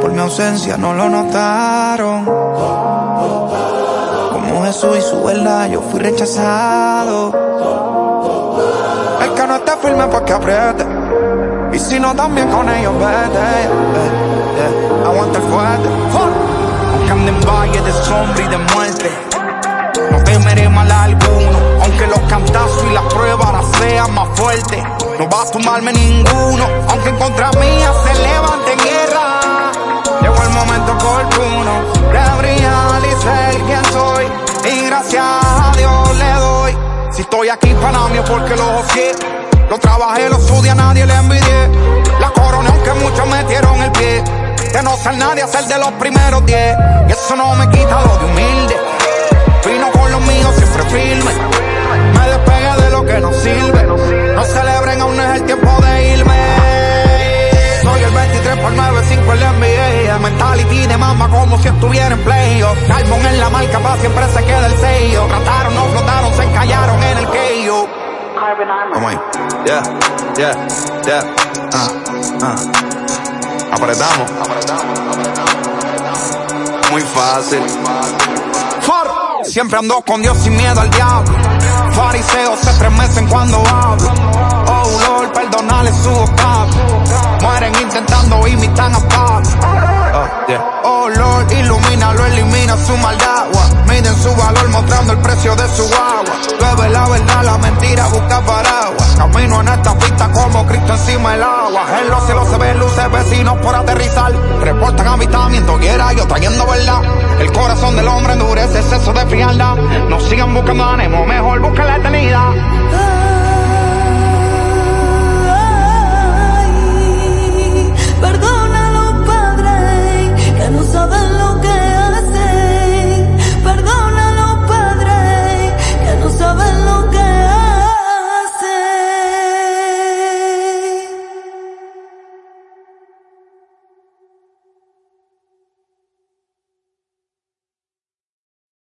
por mi ausencia no lo notaron. Como Jesús y su verdad, yo fui rechazado. El que no esté firme, pues que apriete. Y si no, también con ellos vete. Yeah, yeah, Aguanta el fuerte. Aunque ande en valle de sombra y de muerte. No temeré mal alguno. Aunque los cantazos y las pruebas ahora sean más fuertes. No va a tomarme ninguno. Aunque en contra mía se levante guerra. Si estoy aquí para mí es porque lo ocié. Lo trabajé, lo estudié, a nadie le envidié. La corona aunque muchos metieron el pie. De no ser nadie, ser de los primeros diez. Y eso no me quita lo de humilde. Vino con los míos siempre firme. Me despegué de lo que no sirve. No celebren, aún es el tiempo de irme. Soy el 23 por 95 en la NBA. Mentality de mama como si estuviera en playoff. Carbon en la marca, pa' siempre se queda el sello. Ahí. Yeah, yeah, yeah. Ah, ah. Apretamos. Muy fácil. Far. Siempre ando con Dios sin miedo al diablo. Fariseos se estremecen cuando hablo. Oh Lord, perdonale su vocablo. Mueren intentando imitar a Pablo. Oh, yeah. oh Lord, ilumínalo, elimina su maldad. Reportan avistamiento, guerra, yo trayendo verdad. El corazón del hombre endurece, exceso de frialdad. No sigan buscando ánimo, mejor busquen la eternidad.